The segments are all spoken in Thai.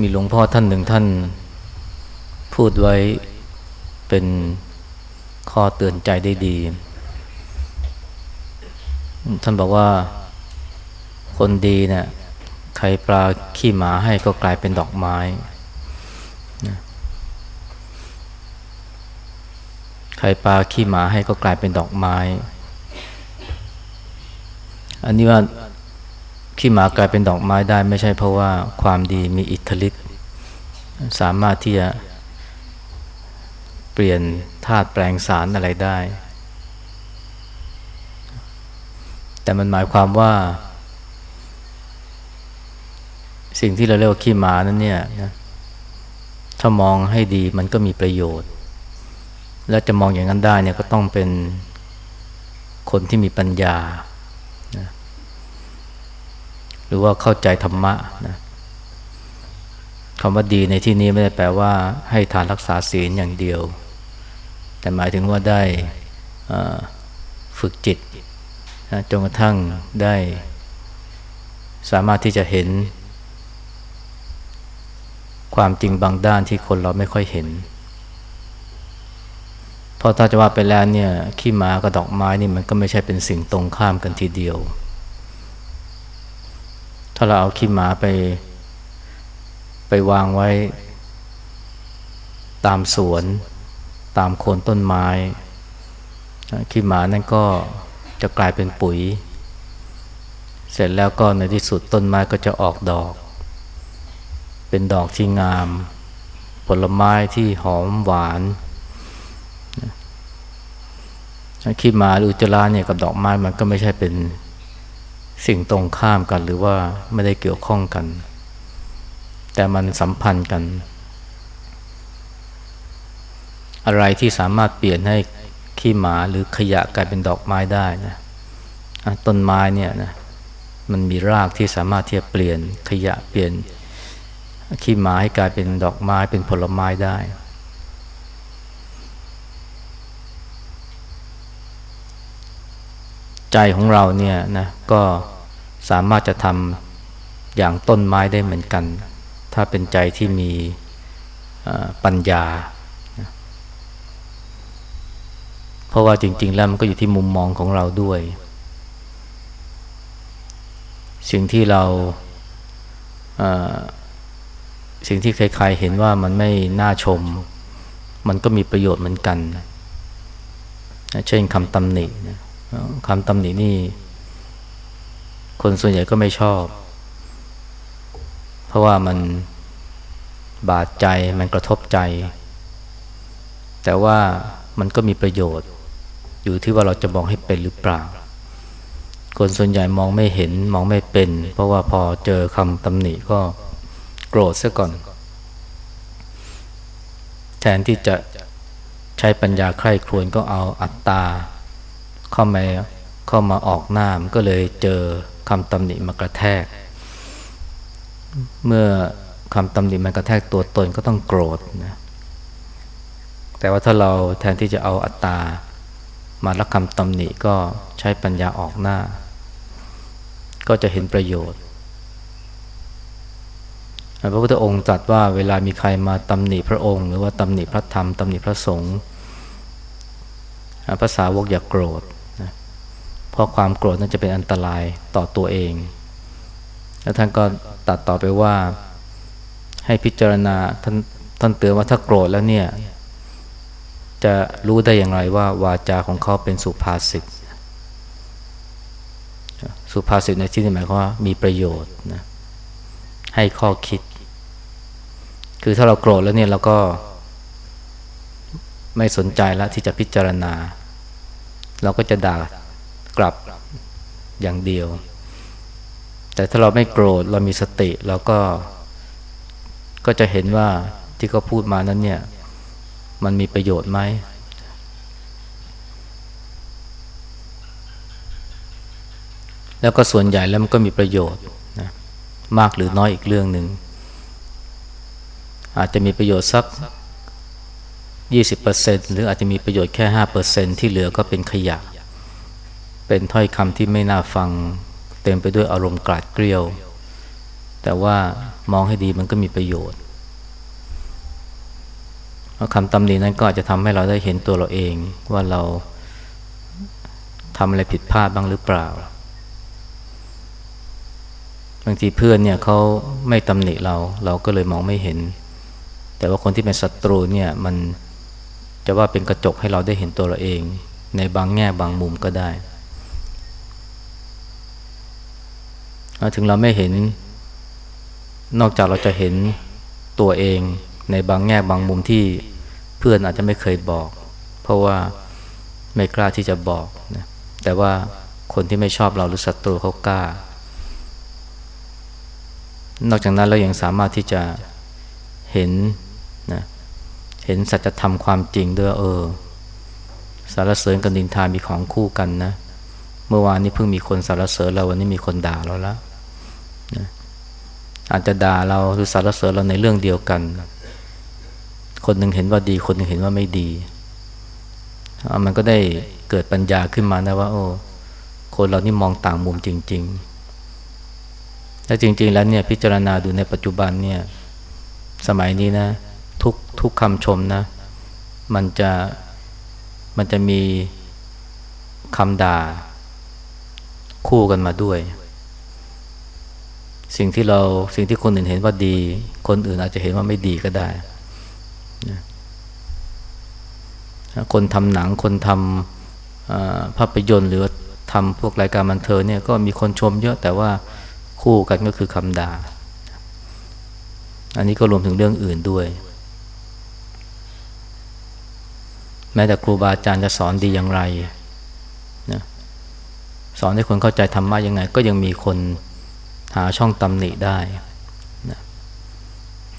มีหลวงพ่อท่านหนึ่งท่าน พูดไว้เป็นข้อเตือนใจได้ดี ท่านบอกว่าคนดีเนะี่ยใครปลาขี้หมาให้ก็กลายเป็นดอกไม้ใครปลาขี้หมาให้ก็กลายเป็นดอกไม้ อันนี้ว่า ขี้หมากลายเป็นดอกไม้ได้ไม่ใช่เพราะว่าความดีมีอิทธิฤทธิ์สามารถที่จะเปลี่ยนธาตุแปลงสารอะไรได้ แต่มันหมายความว่า สิ่งที่เราเรียกว่าขี้หมานั้นเนี่ยนะถ้ามองให้ดีมันก็มีประโยชน์ และจะมองอย่างนั้นได้เนี่ยก็ต้องเป็นคนที่มีปัญญา รือว่าเข้าใจธรรมะนะคำว่าดีในที่นี้ไม่ได้แปลว่า ให้ทานรักษาศีลอย่างเดียว แต่หมายถึงว่าได้ฝึกจิตนะจนกระทั่งได้ สามารถที่จะเห็น ความจริงบางด้านที่คนเราไม่ค่อยเห็นเพราะถ้าจะว่าไปแล้วเนี่ยขี้หมากับดอกไม้นี่มันก็ไม่ใช่เป็นสิ่งตรงข้ามกันทีเดียว ถ้าเราเอาขี้หมาไป ไปวางไว้ ตามสวน ตามโคนต้นไม้ขี้หมานั่นก็จะกลายเป็นปุ๋ย เสร็จแล้วก็ในที่สุดต้นไม้ก็จะออกดอก เป็นดอกที่งาม ผลไม้ที่หอมหวานขี้หมาหรืออุจจาระเนี่ยกับดอกไม้มันก็ไม่ใช่เป็น สิ่งตรงข้ามกันหรือว่าไม่ได้เกี่ยวข้องกัน แต่มันสัมพันธ์กัน อะไรที่สามารถเปลี่ยนให้ขี้หมาหรือขยะกลายเป็นดอกไม้ได้นะต้นไม้เนี่ยนะมันมีรากที่สามารถที่จะเปลี่ยนขยะเปลี่ยนขี้หมาให้กลายเป็นดอกไม้เป็นผลไม้ได้ ใจของเราเนี่ยนะก็สามารถจะทำอย่างต้นไม้ได้เหมือนกัน ถ้าเป็นใจที่มีปัญญา เพราะว่าจริง ๆ แล้วมันก็อยู่ที่มุมมองของเราด้วย สิ่งที่เราสิ่งที่ใครๆเห็นว่ามันไม่น่าชม มันก็มีประโยชน์เหมือนกัน เช่นคำตำหนิ คำตำหนินี่ คนส่วนใหญ่ก็ไม่ชอบ เพราะว่ามันบาดใจมันกระทบใจ แต่ว่ามันก็มีประโยชน์ อยู่ที่ว่าเราจะมองให้เป็นหรือเปล่า คนส่วนใหญ่มองไม่เห็นมองไม่เป็น เพราะว่าพอเจอคำตำหนิก็โกรธซะก่อน แทนที่จะใช้ปัญญาใคร่ครวญก็เอาอัตตา เข้ามาเข้ามาออกหน้ามก็เลยเจอคำตำหนิมากระแทก เมื่อคำตำหนิมันกระแทกตัวตนก็ต้องโกรธนะแต่ว่าถ้าเราแทนที่จะเอาอัตตา มารับคำตำหนิก็ใช้ปัญญาออกหน้า ก็จะเห็นประโยชน์พระพุทธองค์ตรัสว่าเวลามีใครมาตำหนิพระองค์ หรือว่าตำหนิพระธรรมตำหนิพระสงฆ์ภาษาวกอย่ากโกรธ เพราะความโกรธนั้นจะเป็นอันตรายต่อตัวเอง แล้วท่านก็ตัดต่อไปว่าให้พิจารณาท่านท่านเตือนว่าถ้าโกรธแล้วเนี่ย จะรู้ได้อย่างไรว่าวาจาของเขาเป็นสุภาษิตสุภาษิตในที่นี้หมายความว่ามีประโยชน์นะให้ข้อคิด คือถ้าเราโกรธแล้วเนี่ยเราก็ ไม่สนใจแล้วที่จะพิจารณา เราก็จะด่า กลับอย่างเดียว แต่ถ้าเราไม่โกรธเรามีสติเราก็ก็จะเห็นว่าที่เขาพูดมานั้นเนี่ย มันมีประโยชน์ไหมแล้วก็ส่วนใหญ่แล้วมันก็มีประโยชน์นะมากหรือน้อยอีกเรื่องหนึ่งอาจจะมีประโยชน์สัก 20%หรืออาจจะมีประโยชน์แค่ 5%ที่เหลือก็เป็นขยะ เป็นถ้อยคำที่ไม่น่าฟัง เต็มไปด้วยอารมณ์กราดเกลียว แต่ว่ามองให้ดีมันก็มีประโยชน์เพราะคำตำหนินั้นก็อาจจะทำให้เราได้เห็นตัวเราเองว่าเราทำอะไรผิดพลาดบ้างหรือเปล่า บางทีเพื่อนเนี่ยเขาไม่ตำหนิเรา เราก็เลยมองไม่เห็น แต่ว่าคนที่เป็นศัตรูเนี่ยมันจะว่าเป็นกระจกให้เราได้เห็นตัวเราเอง ในบางแง่บางมุมก็ได้ ถึงเราไม่เห็น นอกจากเราจะเห็นตัวเองในบางแง่บางมุมที่เพื่อนอาจจะไม่เคยบอก เพราะว่าไม่กล้าที่จะบอกนะแต่ว่าคนที่ไม่ชอบเราหรือศัตรูเขากล้า นอกจากนั้นเรายังสามารถที่จะเห็นนะเห็นสัจธรรมความจริงด้วยเออ สารเสริญกับนินทามีของคู่กันนะ เมื่อวานนี้เพิ่งมีคนสารเสริญเราวันนี้มีคนด่าเราแล้ว นะอาจจะด่าเราหรือสารเสริญเราในเรื่องเดียวกัน คนหนึ่งเห็นว่าดี คนหนึ่งเห็นว่าไม่ดีมันก็ได้เกิดปัญญาขึ้นมานะว่า โอ้คนเรานี่มองต่างมุมจริง ๆ และจริง ๆ แล้วเนี่ยพิจารณาดูในปัจจุบันเนี่ย สมัยนี้นะ ทุกทุกคำชมนะ มันจะมันจะมีคำด่าคู่กันมาด้วย สิ่งที่เราสิ่งที่คนอื่นเห็นว่าดี คนอื่นอาจจะเห็นว่าไม่ดีก็ได้นะคนทำหนังคนทำภาพยนตร์หรือทำพวกรายการบันเทิงเนี่ยก็มีคนชมเยอะแต่ว่าคู่กันก็คือคำด่า อันนี้ก็รวมถึงเรื่องอื่นด้วย แม้แต่ครูบาอาจารย์จะสอนดีอย่างไรนะสอนให้คนเข้าใจธรรมะยังไง ก็ยังมีคน หาช่องตำหนิได้นะ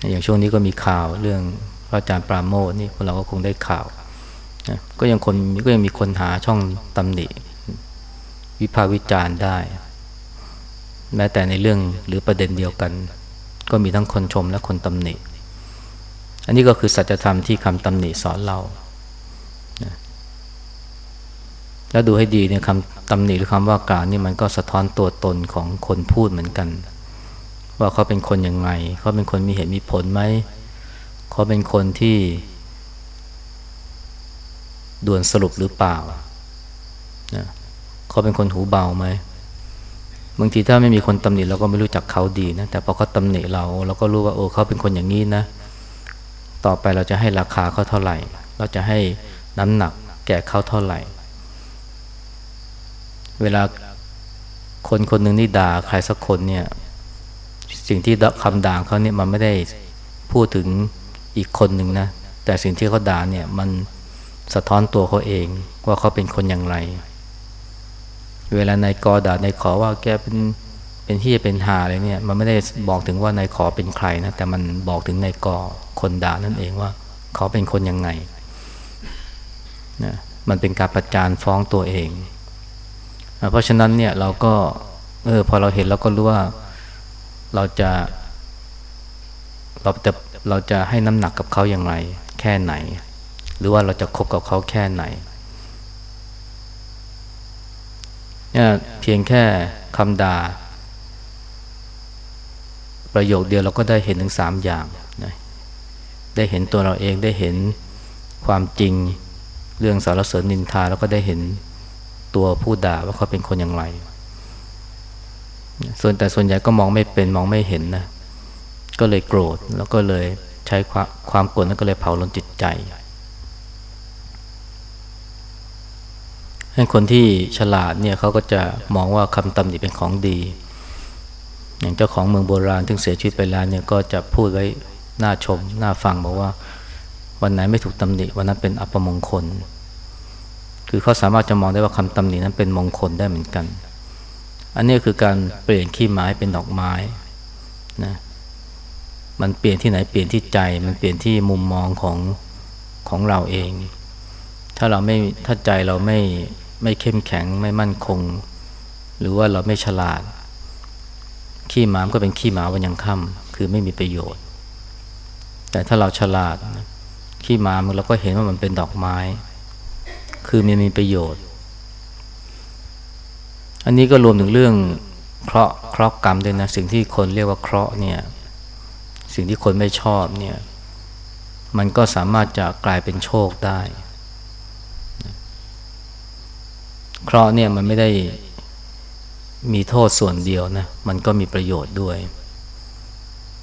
อย่างช่วงนี้ก็มีข่าวเรื่องพระอาจารย์ปราโมทนี่พวกเราก็คงได้ข่าวนะก็ยังคนก็ยังมีคนหาช่องตำหนิ วิพากษ์วิจารณ์ได้ แม้แต่ในเรื่องหรือประเด็นเดียวกัน ก็มีทั้งคนชมและคนตำหนิ อันนี้ก็คือสัจธรรมที่คำตำหนิสอนเรานะ แล้วดูให้ดีเนี่ยคำตำหนิหรือคำว่ากล่าวนี่มันก็สะท้อนตัวตนของคนพูดเหมือนกัน ว่าเขาเป็นคนยังไง เขาเป็นคนมีเหตุมีผลไหมเขาเป็นคนที่ด่วนสรุปหรือเปล่านะเขาเป็นคนหูเบาไหมบางทีถ้าไม่มีคนตำหนิเราก็ไม่รู้จักเขาดีนะแต่พอเขาตำหนิเราเราก็รู้ว่าโอ้เขาเป็นคนอย่างนี้นะ ต่อไปเราจะให้ราคาเขาเท่าไหร่ เราจะให้น้ำหนักแก่เขาเท่าไหร่ เวลาคนคนหนึ่งนี่ด่าใครสักคนเนี่ย สิ่งที่คำด่าเขาเนี่ยมันไม่ได้พูดถึงอีกคนหนึ่งนะ แต่สิ่งที่เขาด่าเนี่ยมันสะท้อนตัวเขาเองว่าเขาเป็นคนอย่างไร เวลานายกอด่านายขอว่าแกเป็นเป็นที่เป็นหาอะไรเนี่ย มันไม่ได้บอกถึงว่านายขอเป็นใครนะ แต่มันบอกถึงนายกอคนด่านั่นเองว่า เขาเป็นคนยังไงนะมันเป็นการประจานฟ้องตัวเอง เพราะฉะนั้นเนี่ยเราก็เออพอเราเห็นเราก็รู้ว่าเราจะเราจะเราจะให้น้ำหนักกับเขาอย่างไร แค่ไหน หรือว่าเราจะคบกับเขาแค่ไหนเนี่ยเพียงแค่คำด่า ประโยคเดียวเราก็ได้เห็นถึงสามอย่างนะได้เห็นตัวเราเองได้เห็นความจริงเรื่องสารเสริญนินทาแล้วก็ได้เห็น ตัวผู้ด่าว่าเขาเป็นคนอย่างไร ส่วนแต่ส่วนใหญ่ก็มองไม่เป็นมองไม่เห็นนะ ก็เลยโกรธแล้วก็เลยใช้ความความโกรธนั้นก็เลยเผาลนจิตใจให้คนที่ฉลาดเนี่ยเขาก็จะมองว่าคำตำหนิเป็นของดี อย่างเจ้าของเมืองโบราณที่เสียชีวิตไปแล้วเนี่ยก็จะพูดไว้น่าชมน่าฟังบอกว่า วันไหนไม่ถูกตำหนิวันนั้นเป็นอัปมงคล คือเขาสามารถจะมองได้ว่าคำตำหนินั้นเป็นมงคลได้เหมือนกัน อันนี้คือการเปลี่ยนขี้ไม้เป็นดอกไม้นะมันเปลี่ยนที่ไหนเปลี่ยนที่ใจ มันเปลี่ยนที่มุมมองของของเราเอง ถ้าเราไม่ถ้าใจเราไม่ไม่เข้มแข็งไม่มั่นคง หรือว่าเราไม่ฉลาด ขี้หมามก็เป็นขี้หมาวันยังค่ำคือไม่มีประโยชน์ แต่ถ้าเราฉลาดขี้หมามเราก็เห็นว่ามันเป็นดอกไม้ คือมันมีประโยชน์ อันนี้ก็รวมถึงเรื่องเคราะห์เคราะห์กรรมด้วยนะสิ่งที่คนเรียกว่าเคราะห์เนี่ยสิ่งที่คนไม่ชอบเนี่ยมันก็สามารถจะกลายเป็นโชคได้เคราะห์เนี่ยมันไม่ได้มีโทษส่วนเดียวนะมันก็มีประโยชน์ด้วย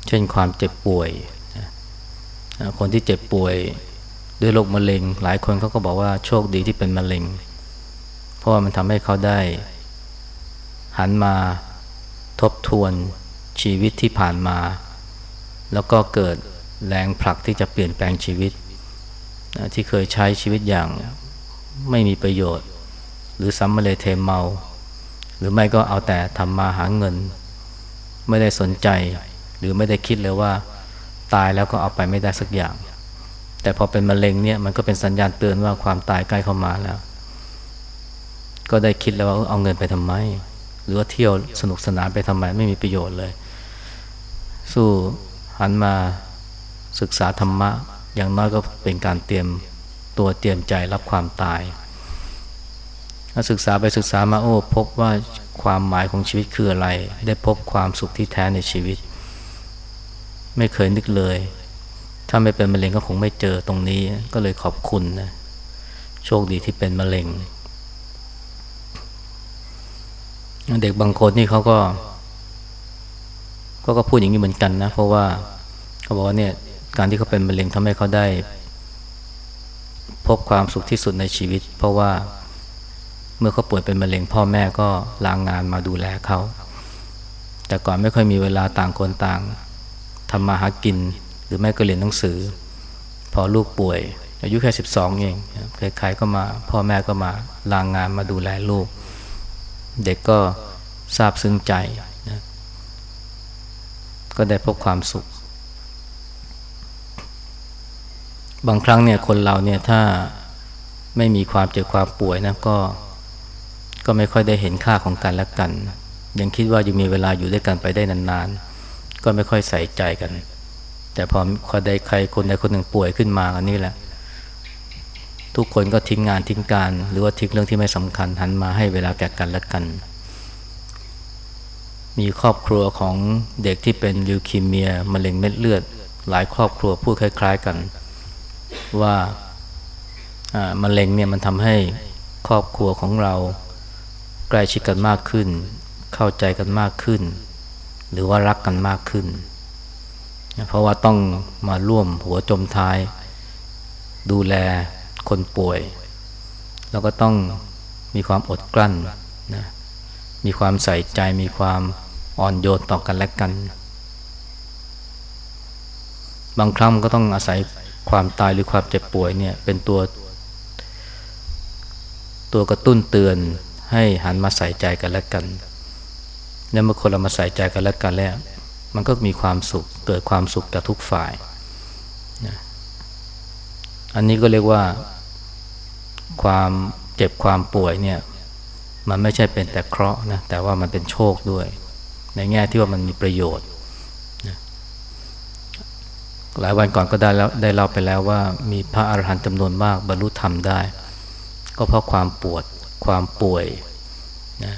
เช่นความเจ็บป่วย คนที่เจ็บป่วย ด้วยโรคมะเร็ง หลายคนเขาก็บอกว่าโชคดีที่เป็นมะเร็ง เพราะว่ามันทำให้เขาได้ หันมาทบทวนชีวิตที่ผ่านมา แล้วก็เกิดแรงผลักที่จะเปลี่ยนแปลงชีวิต ที่เคยใช้ชีวิตอย่างไม่มีประโยชน์ หรือซ้ำมาเลยเทเมา หรือไม่ก็เอาแต่ทำมาหาเงิน ไม่ได้สนใจ หรือไม่ได้คิดเลยว่า ตายแล้วก็เอาไปไม่ได้สักอย่าง แต่พอเป็นมะเร็งเนี่ยมันก็เป็นสัญญาณเตือนว่าความตายใกล้เข้ามาแล้ว ก็ได้คิดแล้วว่าเอาเงินไปทำไม หรือว่าเที่ยวสนุกสนานไปทำไมไม่มีประโยชน์เลย สู้หันมาศึกษาธรรมะ อย่างน้อยก็เป็นการเตรียมตัวเตรียมใจรับความตายศึกษาไปศึกษามาโอ้พบว่าความหมายของชีวิตคืออะไร ได้พบความสุขที่แท้ในชีวิต ไม่เคยนึกเลย ถ้าไม่เป็นมะเร็งก็คงไม่เจอตรงนี้ ก็เลยขอบคุณนะ โชคดีที่เป็นมะเร็ง เด็กบางคนนี่เขาก็ ก็ก็พูดอย่างนี้เหมือนกันนะ เพราะว่าเขาบอกว่าเนี่ย การที่เขาเป็นมะเร็งทำให้เขาได้ พบความสุขที่สุดในชีวิต เพราะว่าเมื่อเขาป่วยเป็นมะเร็งพ่อแม่ก็ลางงานมาดูแลเขาแต่ก่อนไม่ค่อยมีเวลาต่างคนต่างทำมาหากิน รือแม่ก็เรียนหนังสือ พอลูกป่วย อายุแค่สิบสองเองใครๆก็มา พ่อแม่ก็มาลางงานมาดูแลลูก เด็กก็ทราบซึ้งใจนะก็ได้พบความสุข บางครั้งเนี่ยคนเราเนี่ยถ้าไม่มีความเจ็บความป่วยนะก็ก็ไม่ค่อยได้เห็นค่าของกันและกัน ยังคิดว่ายังมีเวลาอยู่ด้วยกันไปได้นานๆ ก็ไม่ค่อยใส่ใจกัน แต่พอคนใดใครคนใดคนหนึ่งป่วยขึ้นมาอันนี้แหละ ทุกคนก็ทิ้งงานทิ้งการ หรือว่าทิ้งเรื่องที่ไม่สำคัญหันมาให้เวลาแก่กันและกัน มีครอบครัวของเด็กที่เป็นลิวคีเมียมะเร็งเม็ดเลือด หลายครอบครัวพูดคล้าย ๆกัน ว่ามะเร็งเนี่ยมันทำให้ครอบครัวของเราใกล้ชิดกันมากขึ้น เข้าใจกันมากขึ้น หรือว่ารักกันมากขึ้น เพราะว่าต้องมาร่วมหัวจมท้าย ดูแลคนป่วย แล้วก็ต้องมีความอดกลั้นนะมีความใส่ใจมีความอ่อนโยนต่อกันและกัน บางครั้งก็ต้องอาศัยความตายหรือความเจ็บป่วยเนี่ยเป็นตัว ตัวกระตุ้นเตือนให้หันมาใส่ใจกันและกัน แล้วเมื่อคนเรามาใส่ใจกันและกันแล้ว มันก็มีความสุขเกิดความสุขกับทุกฝ่ายนะอันนี้ก็เรียกว่าความเจ็บความป่วยเนี่ยมันไม่ใช่เป็นแต่เคราะห์นะแต่ว่ามันเป็นโชคด้วย ในแง่ที่ว่ามันมีประโยชน์นะหลายวันก่อนก็ได้แล้วได้เล่าไปแล้วว่า มีพระอรหันต์จำนวนมากบรรลุธรรมได้ ก็เพราะความปวดความป่วยนะ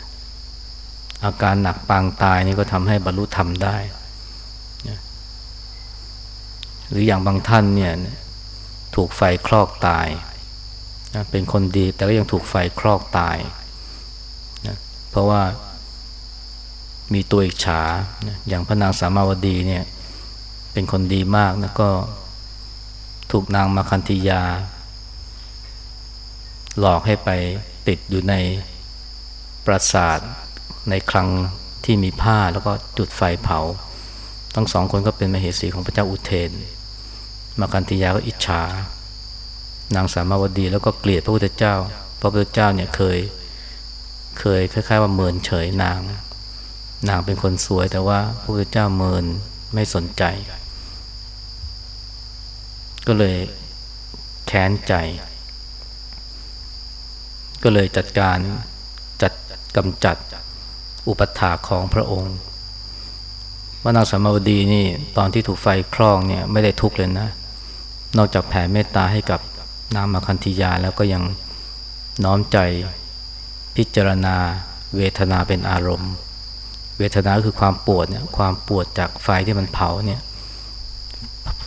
อาการหนักปางตายนี่ก็ทำให้บรรลุธรรมได้ หรืออย่างบางท่านเนี่ยถูกไฟคลอกตายนะเป็นคนดีแต่ก็ยังถูกไฟคลอกตายนะเพราะว่ามีตัวอิจฉานะอย่างพระนางสามาวดีเนี่ยเป็นคนดีมากนะก็ถูกนางมาคันธียา หลอกให้ไปติดอยู่ในปราสาทในครังที่มีผ้าแล้วก็จุดไฟเผา ทั้งสองคนก็เป็นมเหสีของพระเจ้าอุเทน มากันติยาก็อิจฉา นางสามาวดีแล้วก็เกลียดพระพุทธเจ้าเพราะพระพุทธเจ้าเนี่ยเคย เคยคล้ายๆว่าเมินเฉยนาง นางเป็นคนสวยแต่ว่าพระพุทธเจ้าเมินไม่สนใจ ก็เลยแค้นใจ ก็เลยจัดการจัดกำจัดอุปถาของพระองค์ ว่านางสมาวดีนี่ตอนที่ถูกไฟคลอกเนี่ยไม่ได้ทุกข์เลยนะ นอกจากแผ่เมตตาให้กับนางมาคันธิยาแล้วก็ยังน้อมใจพิจารณาเวทนาเป็นอารมณ์ เวทนาคือความปวดเนี่ยความปวดจากไฟที่มันเผาเนี่ย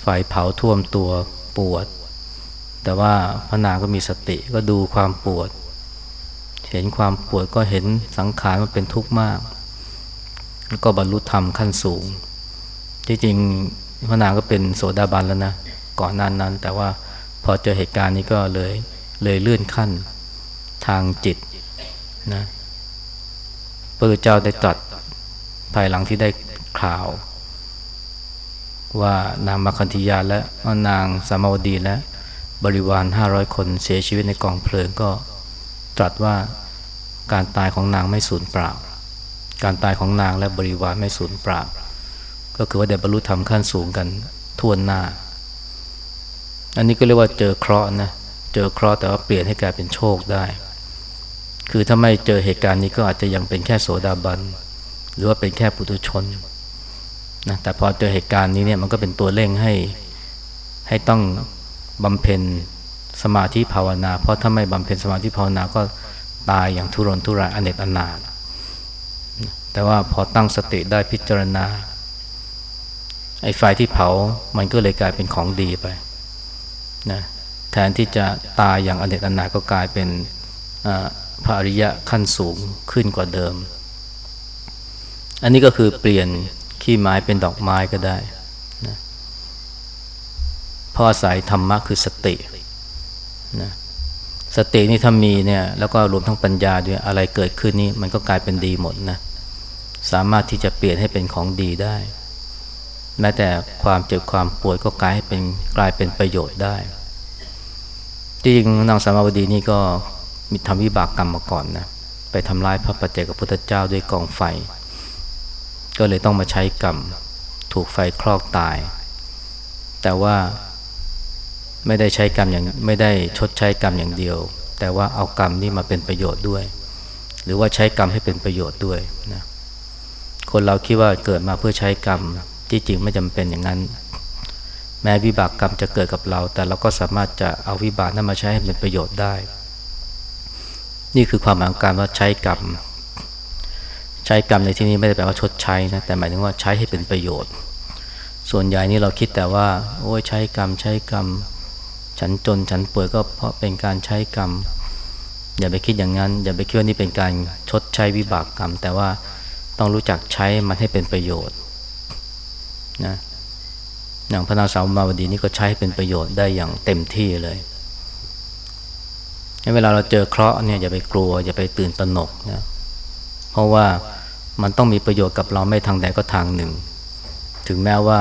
ไฟเผาท่วมตัวปวด แต่ว่าพระนางก็มีสติก็ดูความปวด เห็นความปวดก็เห็นสังขารมันเป็นทุกข์มาก แล้วก็บรรลุธรรมขั้นสูงที่จริงพระนางก็เป็นโสดาบันแล้วนะ ก่อนนั้นนั้น แต่ว่าพอเจอเหตุการณ์นี้ก็เลยเลยเลื่อนขั้นทางจิตนะพระเจ้าได้ตรัสภายหลังที่ได้ข่าว ว่านางมาคันธียาและนางสามาวดีและบริวารห้าร้อยคนเสียชีวิตในกองเพลิงก็ตรัสว่าการตายของนางไม่สูญเปล่า การตายของนางและบริวารไม่สูญเปล่าก็คือว่าเดบรรลุธรรมขั้นสูงกันทั่วหน้า อันนี้ก็เรียกว่าเจอเคราะห์นะเจอเคราะห์แต่ว่าเปลี่ยนให้กลายเป็นโชคได้ คือถ้าไม่เจอเหตุการณ์นี้ก็อาจจะยังเป็นแค่โสดาบันหรือว่าเป็นแค่ปุถุชนนะแต่พอเจอเหตุการณ์นี้เนี่ยมันก็เป็นตัวเร่งให้ให้ต้องบำเพ็ญสมาธิภาวนา เพราะถ้าไม่บำเพ็ญสมาธิภาวนาก็ตายอย่างทุรนทุรายอเนกอนาถ แต่ว่าพอตั้งสติได้พิจารณา ไอ้ไฟที่เผามันก็เลยกลายเป็นของดีไปนะแทนที่จะตายอย่างอเนกอนาก็กลายเป็นพระอริยะขั้นสูงขึ้นกว่าเดิม อันนี้ก็คือเปลี่ยนขี้ไม้เป็นดอกไม้ก็ได้นะพราะอายธรรมะคือสตินะสตินี่ถ้ามีเนี่ยแล้วก็รวมทั้งปัญญาด้วยอะไรเกิดขึ้นนี่มันก็กลายเป็นดีหมดนะ สามารถที่จะเปลี่ยนให้เป็นของดีได้ แม้แต่ความเจ็บความปวดก็กลายให้เป็นกลายเป็นประโยชน์ได้ จริงนางสามาวดีนี่ก็มีทำวิบากกรรมมาก่อนนะไปทำลายพระปัจเจกพุทธเจ้าด้วยกองไฟ ก็เลยต้องมาใช้กรรมถูกไฟคลอกตาย แต่ว่าไม่ได้ใช้กรรมอย่างไม่ได้ชดใช้กรรมอย่างเดียว แต่ว่าเอากรรมนี่มาเป็นประโยชน์ด้วย หรือว่าใช้กรรมให้เป็นประโยชน์ด้วยนะ คนเราคิดว่าเกิดมาเพื่อใช้กรรมที่จริงไม่จำเป็นอย่างนั้น แม้วิบากกรรมจะเกิดกับเรา แต่เราก็สามารถจะเอาวิบากนั้นมาใช้ให้เป็นประโยชน์ได้ นี่คือความหมายของการว่าใช้กรรม ใช้กรรมในที่นี้ไม่ได้แปลว่าชดใช้นะแต่หมายถึงว่าใช้ให้เป็นประโยชน์ ส่วนใหญ่นี่เราคิดแต่ว่า โอ้ยใช้กรรม ใช้กรรม ฉันจนฉันป่วยก็เพราะเป็นการใช้กรรม อย่าไปคิดอย่างนั้น อย่าไปคิดว่านี่เป็นการชดใช้วิบากกรรม แต่ว่า ต้องรู้จักใช้มันให้เป็นประโยชน์นะอย่างพระนางสาวมาวดีนี่ก็ใช้เป็นประโยชน์ได้อย่างเต็มที่เลยเวลาเราเจอเคราะห์เนี่ยอย่าไปกลัวอย่าไปตื่นตระหนกนะเพราะว่ามันต้องมีประโยชน์กับเราไม่ทางใดก็ทางหนึ่ง ถึงแม้ว่า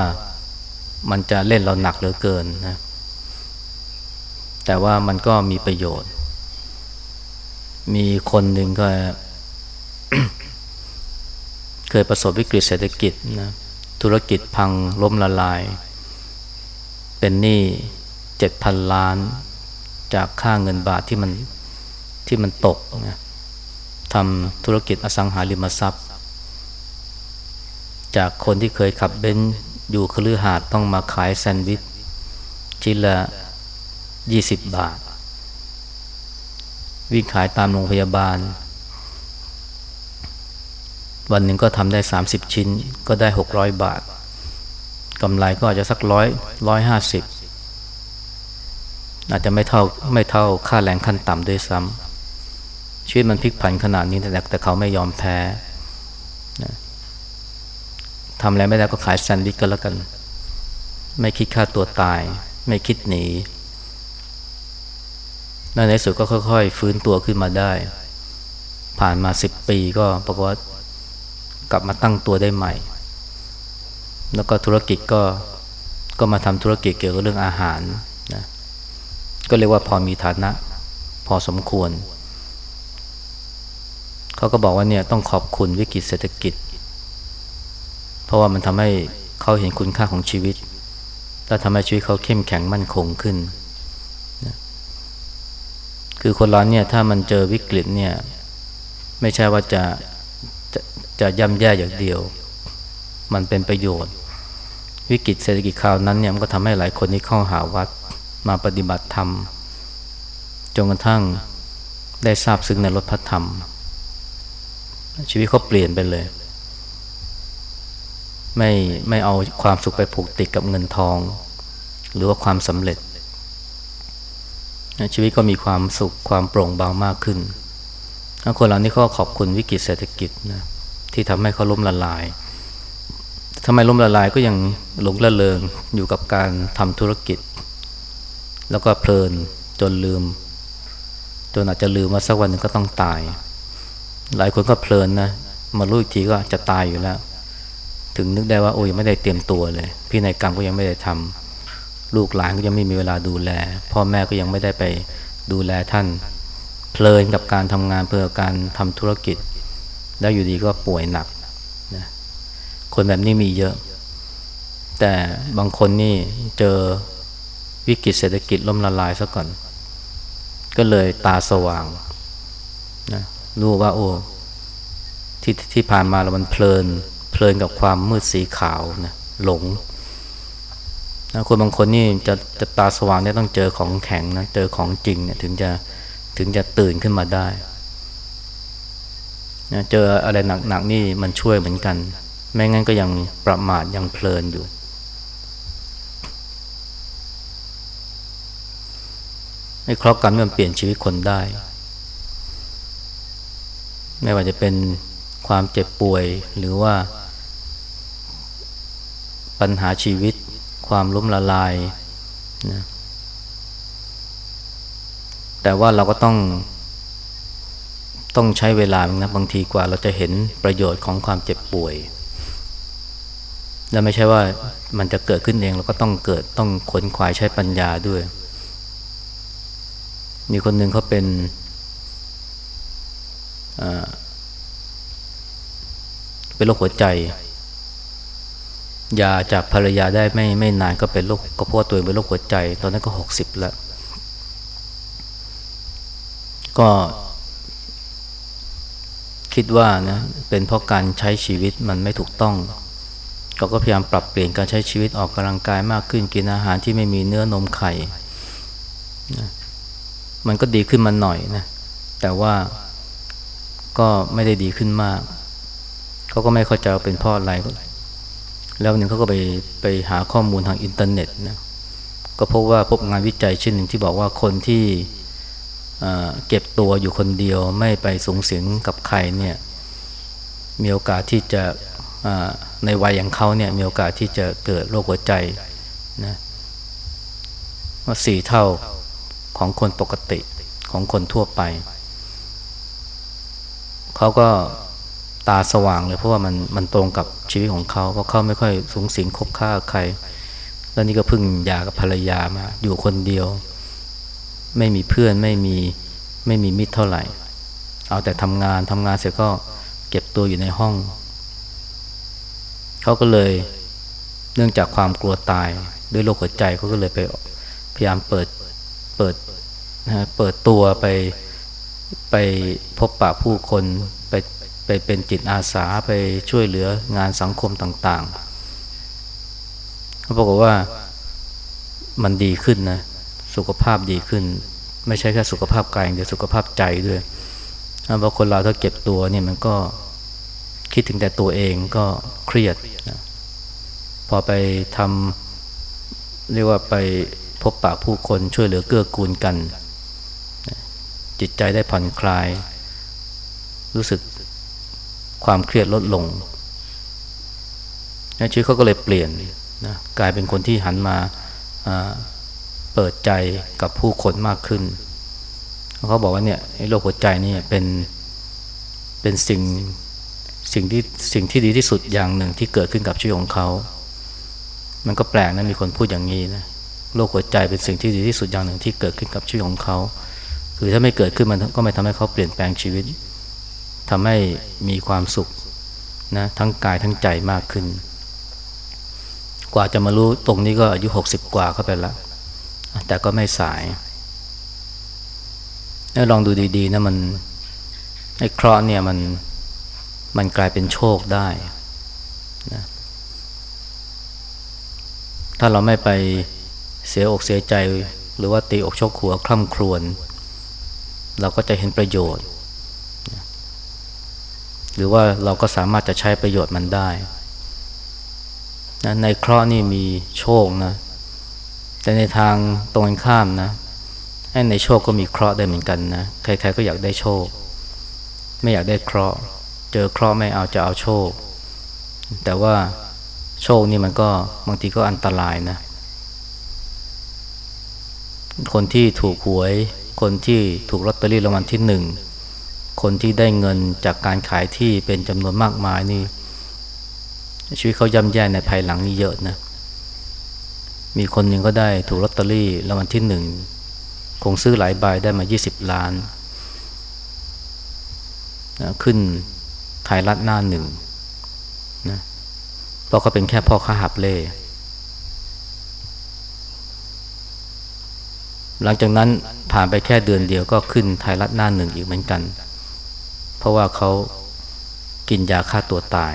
มันจะเล่นเราหนักเหลือเกินนะแต่ว่ามันก็มีประโยชน์ มีคนหนึ่งก็ เคยประสบวิกฤตเศรษฐกิจนะธุรกิจพังล้มละลาย เป็นหนี้เจ็ดพันล้าน จากค่าเงินบาทที่มันที่มันตกนะทำธุรกิจอสังหาริมทรัพย์ จากคนที่เคยขับเบนซ์อยู่คลือหาดต้องมาขายแซนด์วิชชิ้นละยี่สิบบาท วิ่งขายตามโรงพยาบาล วันหนึ่งก็ทำได้สามสิบชิ้นก็ได้หกร้อยบาทกำไรก็อาจจะสักร้อยร้อยห้าสิบอาจจะไม่เท่าไม่เท่าค่าแรงขั้นต่ำด้วยซ้ำชีวิตมันพลิกผันขนาดนี้แต่แต่เขาไม่ยอมแพ้นะทำอะไรไม่ได้ก็ขายแซนด์วิชก็แล้วกัน ไม่คิดฆ่าตัวตาย ไม่คิดหนีในสุดก็ค่อย ๆ ฟื้นตัวขึ้นมาได้ ผ่านมาสิบปีก็ปรากฏ กลับมาตั้งตัวได้ใหม่ แล้วก็ธุรกิจก็ก็มาทำธุรกิจเกี่ยวกับเรื่องอาหารนะก็เรียกว่าพอมีฐานะ พอสมควร เขาก็บอกว่าเนี่ยต้องขอบคุณวิกฤตเศรษฐกิจ เพราะว่ามันทำให้เขาเห็นคุณค่าของชีวิต และทำให้ชีวิตเขาเข้มแข็งมั่นคงขึ้นนะคือคนเราเนี่ยถ้ามันเจอวิกฤตเนี่ย ไม่ใช่ว่าจะ จะย่ำแย่อย่างเดียว มันเป็นประโยชน์ วิกฤตเศรษฐกิจคราวนั้นเนี่ยมันก็ทำให้หลายคนที่เข้าหาวัดมาปฏิบัติธรรมจนกระทั่งได้ทราบซึ้งในรถพระธรรม ชีวิตเขาเปลี่ยนไปเลย ไม่ไม่เอาความสุขไปผูกติดกับเงินทอง หรือว่าความสำเร็จ ชีวิตก็มีความสุขความโปร่งเบามากขึ้นคนเหล่านี้เขาขอบคุณวิกฤตเศรษฐกิจนะ ที่ทำให้เขาล้มละลายทำไมล้มละลายก็ยังหลงละเลงอยู่กับการทำธุรกิจ แล้วก็เพลินจนลืม จนอาจจะลืมว่าสักวันหนึ่งก็ต้องตาย หลายคนก็เพลินนะมารู้อีกทีก็จะตายอยู่แล้ว ถึงนึกได้ว่าโอ้ยไม่ได้เตรียมตัวเลย พี่นายกรรมก็ยังไม่ได้ทำลูกหลานก็ยังไม่มีเวลาดูแล พ่อแม่ก็ยังไม่ได้ไปดูแลท่าน เพลินกับการทำงานเพื่อการทำธุรกิจ แล้วอยู่ดีก็ป่วยหนักนะคนแบบนี้มีเยอะ แต่บางคนนี่เจอวิกฤตเศรษฐกิจล่มละลายซะก่อน ก็เลยตาสว่างนะรู้ว่าโอ้ที่ที่ผ่านมาเรามันเพลิน เพลินกับความมืดสีขาวนะหลงนะคนบางคนนี่จะจะตาสว่างเนี่ยต้องเจอของแข็งนะเจอของจริงเนี่ยถึงจะถึงจะตื่นขึ้นมาได้ นะเจออะไรหนักๆนี่มันช่วยเหมือนกัน ไม่งั้นก็ยังประมาทยังเพลินอยู่ ไอ้เคราะห์กรรมมันเปลี่ยนชีวิตคนได้ ไม่ว่าจะเป็นความเจ็บป่วยหรือว่า ปัญหาชีวิต ความล้มละลายนะแต่ว่าเราก็ต้อง ต้องใช้เวลานะบางทีกว่าเราจะเห็นประโยชน์ของความเจ็บป่วย และไม่ใช่ว่ามันจะเกิดขึ้นเองเราก็ต้องเกิดต้องขนขวายใช้ปัญญาด้วย มีคนหนึ่งเขาเป็นเป็นโรคหัวใจ ยาจากภรรยาได้ไม่ไม่นานก็เป็นโรคก็เพราะตัวเองเป็นโรคหัวใจ ตอนนั้นก็หกสิบแล้ว ก็ คิดว่านะเป็นเพราะการใช้ชีวิตมันไม่ถูกต้องเขาก็พยายามปรับเปลี่ยนการใช้ชีวิตออกกำลังกายมากขึ้นกินอาหารที่ไม่มีเนื้อนมไข่นะมันก็ดีขึ้นมาหน่อยนะแต่ว่าก็ไม่ได้ดีขึ้นมาก เขาก็ไม่เข้าใจว่าเป็นเพราะอะไรแล้วหนึ่งเขาก็ไปไปหาข้อมูลทางอินเทอร์เน็ตนะก็พบว่าพบงานวิจัยชิ้นหนึ่งที่บอกว่าคนที่ เก็บตัวอยู่คนเดียวไม่ไปสูงสิงกับใครเนี่ยมีโอกาสที่จะในวัยอย่างเขาเนี่ยมีโอกาสที่จะเกิดโรคหัวใจนะว่าสี่เท่าของคนปกติของคนทั่วไป เขาก็ตาสว่างเลยเพราะว่ามันมันตรงกับชีวิตของเขาเพราะเขาไม่ค่อยสูงสิงคบค้าใคร แล้วนี่ก็พึ่งยากับภรรยามาอยู่คนเดียว ไม่มีเพื่อนไม่มีไม่มีมิตรเท่าไหร่ เอาแต่ทำงานทำงานเสร็จก็เก็บตัวอยู่ในห้อง เขาก็เลยเนื่องจากความกลัวตายด้วยโรคหัวใจเขาก็เลยไปพยายามเปิดเปิดนะเปิดตัวไปไปพบปะผู้คนไปไปเป็นจิตอาสาไปช่วยเหลืองานสังคมต่างๆเขาบอกว่ามันดีขึ้นนะ สุขภาพดีขึ้น ไม่ใช่แค่สุขภาพกายอย่างเดียวสุขภาพใจด้วยเพราะคนเราถ้าเก็บตัวเนี่ยมันก็คิดถึงแต่ตัวเองก็เครียดนะพอไปทำเรียกว่าไปพบปะผู้คนช่วยเหลือเกื้อกูลกัน จิตใจได้ผ่อนคลาย รู้สึกความเครียดลดลงชีวิตเขาก็เลยเปลี่ยนนะกลายเป็นคนที่หันมา เปิดใจกับผู้คนมากขึ้น เขาบอกว่าเนี่ยโรคหัวใจนี่เป็นเป็นสิ่งสิ่งที่สิ่งที่ดีที่สุดอย่างหนึ่งที่เกิดขึ้นกับชีวิตของเขา มันก็แปลกนะมีคนพูดอย่างนี้นะโรคหัวใจเป็นสิ่งที่ดีที่สุดอย่างหนึ่งที่เกิดขึ้นกับชีวิตของเขา คือถ้าไม่เกิดขึ้นมันก็ไม่ทำให้เขาเปลี่ยนแปลงชีวิตทำให้มีความสุขนะทั้งกายทั้งใจมากขึ้น กว่าจะมารู้ตรงนี้ก็อายุหกสิบกว่าเข้าไปแล้ว แต่ก็ไม่สายลองดูดีๆนะมันไอ้เคราะห์เนี่ยมันมันกลายเป็นโชคได้นะถ้าเราไม่ไปเสียอกเสียใจ หรือว่าตีอกชกหัวคล่ำครวญเราก็จะเห็นประโยชน์ หรือว่าเราก็สามารถจะใช้ประโยชน์มันได้นะในเคราะห์นี่มีโชคนะ แต่ในทางตรงกันข้ามนะให้ในโชคก็มีเคราะห์ได้เหมือนกันนะใครๆก็อยากได้โชค ไม่อยากได้เคราะห์ เจอเคราะห์ไม่เอาจะเอาโชค แต่ว่าโชคนี่มันก็บางทีก็อันตรายนะ คนที่ถูกหวย คนที่ถูกลอตเตอรี่รางวัลที่หนึ่งคนที่ได้เงินจากการขายที่เป็นจำนวนมากมายนี่ชีวิตเขาย่ำแย่ในภายหลังนี่เยอะนะ มีคนหนึ่งก็ได้ถูกลอตเตอรี่รางวัลที่หนึ่งคงซื้อหลายใบได้มา 20 ล้านนะขึ้นไทยรัฐหน้าหนึ่งนะเพราะเขาเป็นแค่พ่อค้าหับเล่หลังจากนั้นผ่านไปแค่เดือนเดียวก็ขึ้นไทยรัฐหน้าหนึ่งอีกเหมือนกัน เพราะว่าเขากินยาฆ่าตัวตาย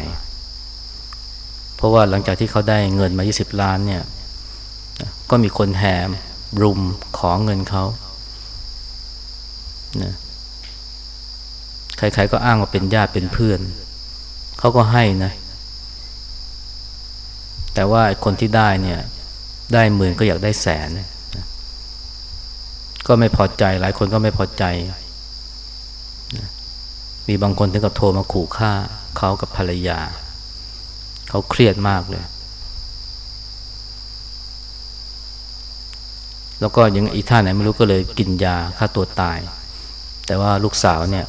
เพราะว่าหลังจากที่เขาได้เงินมา 20 ล้านเนี่ย ก็มีคนแหมรุมขอเงินเขานะใครๆก็อ้างว่าเป็นญาติเป็นเพื่อน เขาก็ให้นะ แต่ว่าคนที่ได้เนี่ย ได้หมื่นก็อยากได้แสนนะก็ไม่พอใจ หลายคนก็ไม่พอใจนะมีบางคนถึงกับโทรมาขู่ฆ่าเขากับภรรยา เขาเครียดมากเลย แล้วก็ยังอีท่าไหนไม่รู้ก็เลยกินยาฆ่าตัวตาย แต่ว่าลูกสาวเนี่ย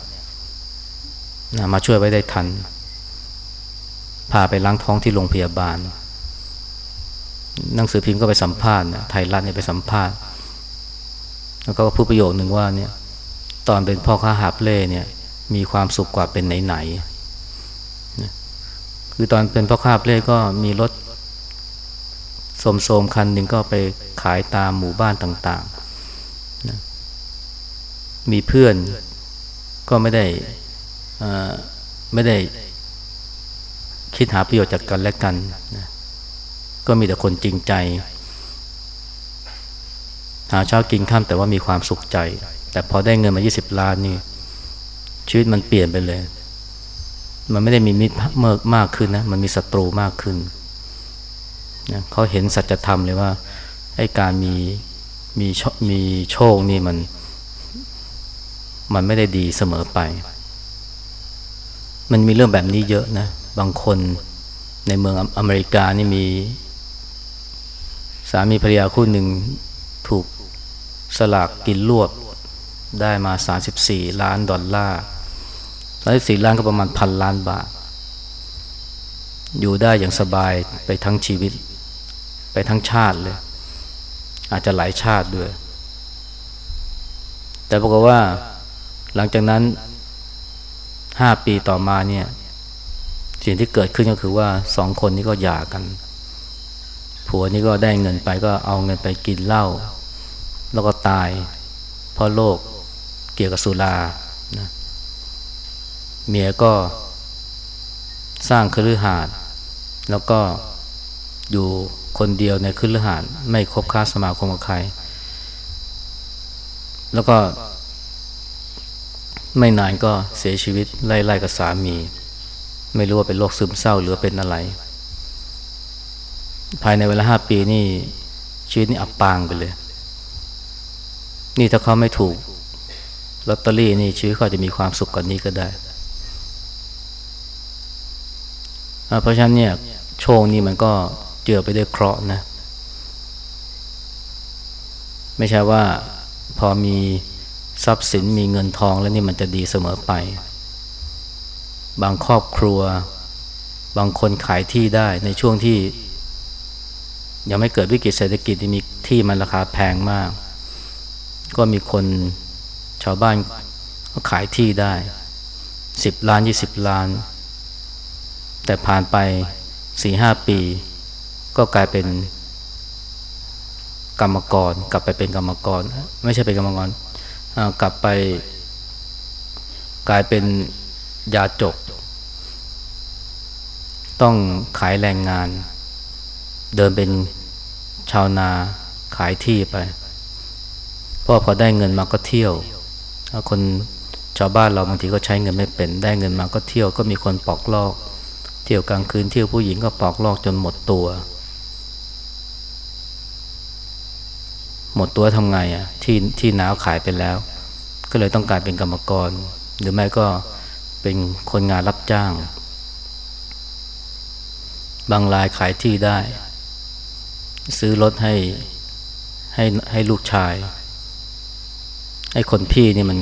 มาช่วยไว้ได้ทัน พาไปล้างท้องที่โรงพยาบาล หนังสือพิมพ์ก็ไปสัมภาษณ์ไทยรัฐเนี่ยไปสัมภาษณ์ แล้วก็พูดประโยคหนึ่งว่าเนี่ย ตอนเป็นพ่อค้าหาบเล่เนี่ย มีความสุขกว่าเป็นไหนๆคือตอนเป็นพ่อค้าหาเล่ก็มีรถ โสมคันหนึ่งก็ไปขายตามหมู่บ้านต่างๆนะมีเพื่อนก็ไม่ได้ไม่ได้คิดหาประโยชน์จากกันและกันนะก็มีแต่คนจริงใจ หาเช้ากินข้ามแต่ว่ามีความสุขใจ แต่พอได้เงินมา 20 ล้านนี่ ชีวิตมันเปลี่ยนไปเลย มันไม่ได้มีมิตรเมื่อมากขึ้นนะ มันมีศัตรูมากขึ้น นะเขาเห็นสัจธรรมเลยว่าไอ้การมีมีมีโชคนี่มัน มันไม่ได้ดีเสมอไป มันมีเรื่องแบบนี้เยอะนะ บางคนในเมืองอเมริกานี่มี สามีภรรยาคู่หนึ่งถูกสลากกินรวบได้มา 34 ล้านดอลลาร์ร้อยสี่ล้านก็ประมาณพันล้านบาท อยู่ได้อย่างสบายไปทั้งชีวิต ไปทั้งชาติเลย อาจจะหลายชาติด้วย แต่ปรากฏว่าหลังจากนั้นห้าปีต่อมาเนี่ยสิ่งที่เกิดขึ้นก็คือว่าสองคนนี้ก็หย่ากัน ผัวนี่ก็ได้เงินไปก็เอาเงินไปกินเหล้าแล้วก็ตาย เพราะโรคเกี่ยวกับสุรานะเมียก็สร้างคฤหาสน์แล้วก็อยู่ คนเดียวในคฤหาสน์ไม่คบค้าสมาคมกับใคร แล้วก็ไม่นานก็เสียชีวิตไล่ๆกับสามี ไม่รู้ว่าเป็นโรคซึมเศร้าหรือเป็นอะไร ภายในเวลาห้าปีนี่ชีวิตนี่อับปางไปเลย นี่ถ้าเขาไม่ถูกลอตเตอรี่นี่ชีวิตเขาจะมีความสุขกว่านนี้ก็ได้ เพราะฉะนั้นเนี่ยโชคนี้มันก็ เจือไปด้วยเคราะห์นะ ไม่ใช่ว่าพอมีทรัพย์สินมีเงินทองแล้วนี่มันจะดีเสมอไป บางครอบครัว บางคนขายที่ได้ในช่วงที่ ยังไม่เกิดวิกฤตเศรษฐกิจที่มีที่มันราคาแพงมาก ก็มีคนชาวบ้านก็ขายที่ได้สิบล้านยี่สิบล้าน แต่ผ่านไปสี่ห้าปี ก็กลายเป็นกรรมกร กลับไปเป็นกรรมกร ไม่ใช่เป็นกรรมกรกลับไป กลายเป็นยาจก ต้องขายแรงงาน เดินเป็นชาวนาขายที่ไปพราะพอได้เงินมาก็เที่ยว คนชาวบ้านเราบางทีก็ใช้เงินไม่เป็น ได้เงินมาก็เที่ยว ก็มีคนปอกลอก เที่ยวกลางคืนเที่ยวผู้หญิงก็ปอกลอกจนหมดตัว หมดตัวทำไงอะที่ที่หนาวขายไปแล้ว ก็เลยต้องการเป็นกรรมกร หรือไม่ก็เป็นคนงานรับจ้าง บางรายขายที่ได้ ซื้อรถให้ให้ให้ลูกชาย ให้คนพี่นี่มัน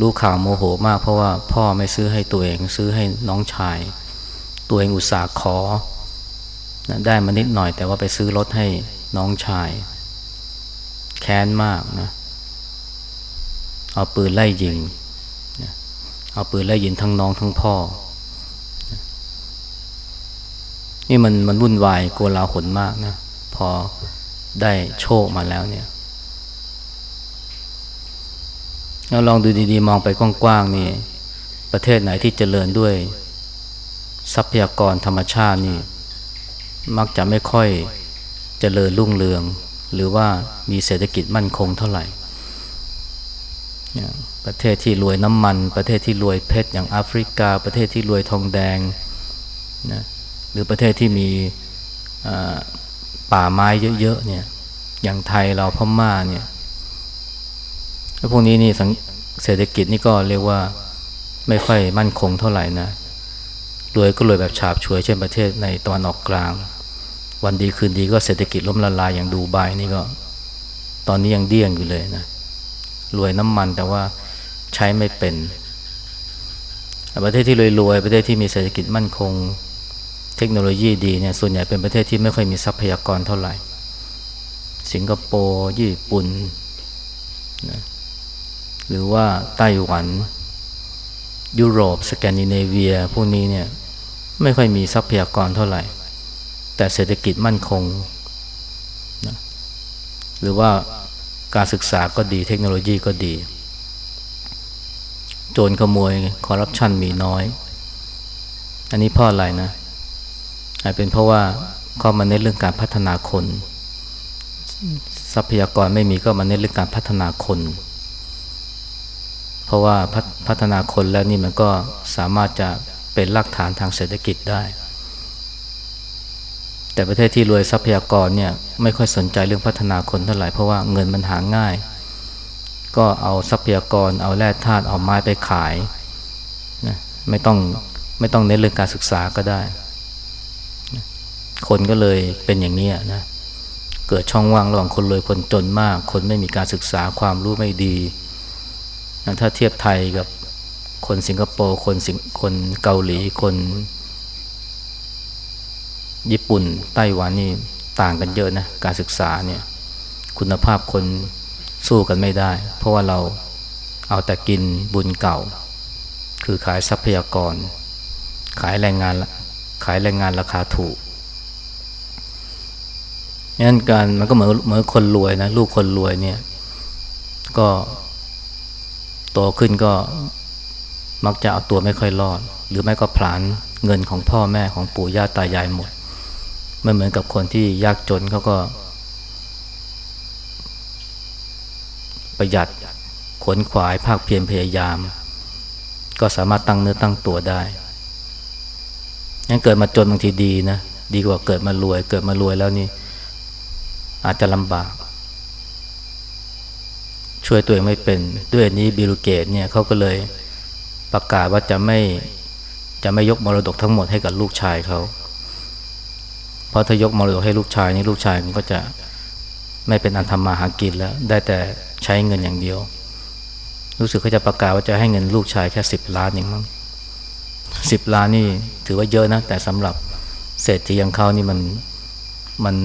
รู้ข่าวโมโหมากเพราะว่าพ่อไม่ซื้อให้ตัวเอง ซื้อให้น้องชาย ตัวเองอุตส่าห์ขอ ได้มานิดหน่อยแต่ว่าไปซื้อรถให้น้องชาย แค้นมากนะ เอาปืนไล่ยิง เอาปืนไล่ยิงทั้งน้องทั้งพ่อ นี่มันมันวุ่นวายโกลาหลมากนะ พอได้โชคมาแล้วเนี่ยเราลองดูดีๆ มองไปกว้างๆนี่ ประเทศไหนที่เจริญด้วย ทรัพยากรธรรมชาตินี่ มักจะไม่ค่อยเจริญรุ่งเรือง หรือว่ามีเศรษฐกิจมั่นคงเท่าไหร่ ประเทศที่รวยน้ำมัน ประเทศที่รวยเพชรอย่างแอฟริกา ประเทศที่รวยทองแดงนะหรือประเทศที่มีป่าไม้เยอะๆเนี่ยอย่างไทยเราพม่าเนี่ยพวกนี้นี่เศรษฐกิจนี่ก็เรียกว่าไม่ค่อยมั่นคงเท่าไหร่นะรวยก็รวยแบบฉาบฉวยเช่นประเทศในตะวันออกกลาง วันดีคืนดีก็เศรษฐกิจล้มละลายอย่างดูไบนี่ก็ ตอนนี้ยังเดี้ยงอยู่เลยนะรวยน้ำมันแต่ว่าใช้ไม่เป็น ประเทศที่รวยๆประเทศที่มีเศรษฐกิจมั่นคง เทคโนโลยีดีเนี่ยส่วนใหญ่เป็นประเทศที่ไม่ค่อยมีทรัพยากรเท่าไหร่ สิงคโปร์ญี่ปุ่นนะหรือว่าไต้หวัน ยุโรป สแกนดิเนเวีย พวกนี้เนี่ยไม่ค่อยมีทรัพยากรเท่าไหร่ แต่เศรษฐกิจมั่นคงนะหรือว่าการศึกษาก็ดีเทคโนโลยีก็ดี โจรขโมยคอร์รัปชันมีน้อย อันนี้เพราะอะไรนะอาจเป็นเพราะว่าเขามาเน้นเรื่องการพัฒนาคน ทรัพยากรไม่มีก็มาเน้นเรื่องการพัฒนาคน เพราะว่าพัฒนาคนแล้วนี่มันก็สามารถจะเป็นรากฐานทางเศรษฐกิจได้ แต่ประเทศที่รวยทรัพยากรเนี่ยไม่ค่อยสนใจเรื่องพัฒนาคนเท่าไหร่เพราะว่าเงินมันหาง่าย ก็เอาทรัพยากรเอาแร่ธาตุเอาไม้ไปขายนะไม่ต้องไม่ต้องเน้นเรื่องการศึกษาก็ได้ คนก็เลยเป็นอย่างนี้นะเกิดช่องว่างระหว่างคนรวยคนจนมาก คนไม่มีการศึกษาความรู้ไม่ดีนะถ้าเทียบไทยกับคนสิงคโปร์คนสิงคนเกาหลีคน ญี่ปุ่น ไต้หวันนี่ต่างกันเยอะนะ การศึกษาเนี่ยคุณภาพคนสู้กันไม่ได้ เพราะว่าเราเอาแต่กินบุญเก่า คือขายทรัพยากร ขายแรงงานขายแรงงานราคาถูกงั้นการมันก็เหมือนเหมือนคนรวยนะลูกคนรวยเนี่ย ก็โตขึ้นก็มักจะเอาตัวไม่ค่อยรอด หรือไม่ก็ผลานเงินของพ่อแม่ของปู่ย่าตายายหมด ไม่เหมือนกับคนที่ยากจนเขาก็ ประหยัดขวนขวายภาคเพียรพยายาม ก็สามารถตั้งเนื้อตั้งตัวได้ยังเกิดมาจนบางทีดีนะดีกว่าเกิดมารวย เกิดมารวยแล้วนี่ อาจจะลำบาก ช่วยตัวเองไม่เป็น ด้วยนี้บิลเกตเนี่ยเขาก็เลยประกาศว่าจะไม่จะไม่ยกมรดกทั้งหมดให้กับลูกชายเขา เพราะถ้ายกมรดกให้ลูกชายนี่ลูกชายมันก็จะไม่เป็นอันทำมาหากินแล้ว ได้แต่ใช้เงินอย่างเดียว รู้สึกเขาจะประกาศว่าจะให้เงินลูกชายแค่สิบล้านเองมั้งสิบล้านนี่ถือว่าเยอะนะ แต่สำหรับเศรษฐีอย่างเขานี่มันมัน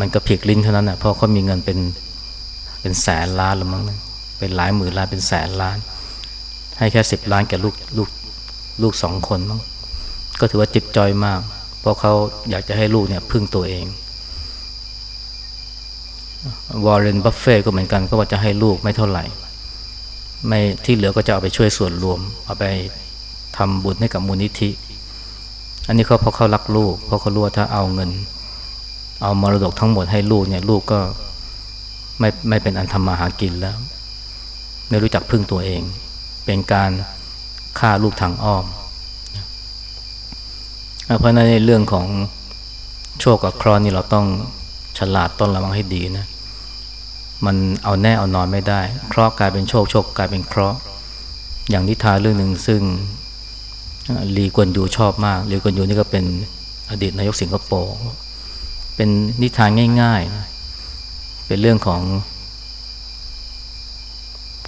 มันกระพิกลิ้นเท่านั้นนะเพราะเขามีเงินเป็นเป็นแสนล้านหรือมั้งเป็นหลายหมื่นล้านเป็นแสนล้าน ให้แค่สิบล้านแก่ลูกลูกลูกสองคนมั้งก็ถือว่าจิบจอยมาก ราะเขาอยากจะให้ลูกเนี่ยพึ่งตัวเอง วอร์เรนบัฟเฟ่ก็เหมือนกันก็ว่าจะให้ลูกไม่เท่าไหร่ ไม่ที่เหลือก็จะเอาไปช่วยส่วนรวม เอาไปทำบุญให้กับมูลนิธิ อันนี้เขาเพราะเขารักลูก เพราะเขารู้ว่าถ้าเอาเงิน เอามรดกทั้งหมดให้ลูกเนี่ยลูกก็ไม่ไม่เป็นอันทำมาหากินแล้ว ไม่รู้จักพึ่งตัวเอง เป็นการฆ่าลูกทางอ้อม เพราะนั้นในเรื่องของโชคกับเคราะห์นี่เราต้องฉลาดต้นระวังให้ดีนะ มันเอาแน่เอานอนไม่ได้ เคราะห์กลายเป็นโชคโชคกลายเป็นเคราะห์อย่างนิทานเรื่องหนึ่งซึ่งลีกวนยูชอบมากลีกวนยูนี่ก็เป็นอดีตนายกสิงคโปร์เป็นนิทานง่ายๆ เป็นเรื่องของ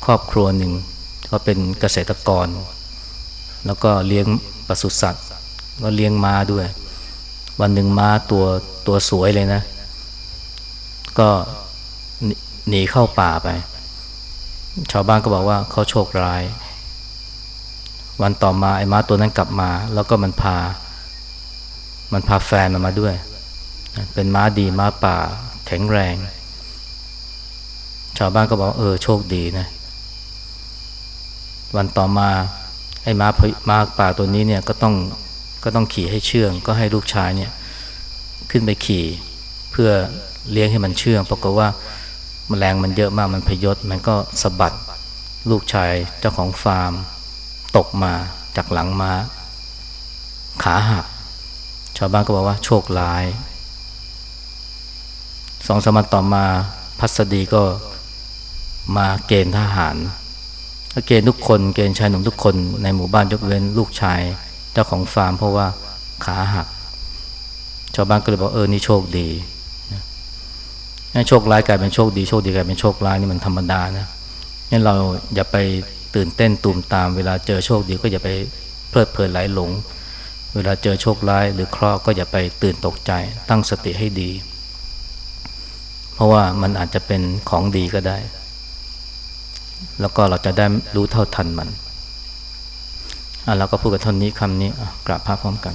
ครอบครัวหนึ่งก็เป็นเกษตรกร แล้วก็เลี้ยงปศุสัตว์ ก็เลี้ยงม้าด้วย วันหนึ่งม้าตัวตัวสวยเลยนะ ก็หนีเข้าป่าไป ชาวบ้านก็บอกว่าเขาโชคร้าย วันต่อมาไอ้ม้าตัวนั้นกลับมา แล้วก็มันพา มันพาแฟนมันมาด้วย เป็นม้าดีม้าป่าแข็งแรง ชาวบ้านก็บอกเออโชคดีนะ วันต่อมาไอ้ม้าม้าป่าตัวนี้เนี่ยก็ต้อง ก็ต้องขี่ให้เชื่อง ก็ให้ลูกชายเนี่ยขึ้นไปขี่เพื่อเลี้ยงให้มันเชื่องปรากฏว่าแมลงมันเยอะมากมันพยศมันก็สะบัดลูกชายเจ้าของฟาร์ม ตกมาจากหลังม้า ขาหัก ชาวบ้านก็บอกว่าโชคร้ายสองสมัยต่อมาพัสดีก็มาเกณฑ์ทหารเกณฑ์ทุกคนเกณฑ์ชายหนุ่มทุกคนในหมู่บ้านยกเว้นลูกชายเจ้าของฟาร์มเพราะว่าขาหัก ชาวบ้านก็เลยบอกเออนี่โชคดีนะโชคร้ายกลายเป็นโชคดีโชคดีกลายเป็นโชคร้ายนี่มันธรรมดานะงั้นเราอย่าไปตื่นเต้นตูมตามเวลาเจอโชคดีก็อย่าไปเพลิดเพลินไหลหลง เวลาเจอโชคร้ายหรือเคราะห์ก็อย่าไปตื่นตกใจ ตั้งสติให้ดี เพราะว่ามันอาจจะเป็นของดีก็ได้ แล้วก็เราจะได้รู้เท่าทันมัน เราก็พูดกับท่านนี้คำนี้กราบพระพร้อมกัน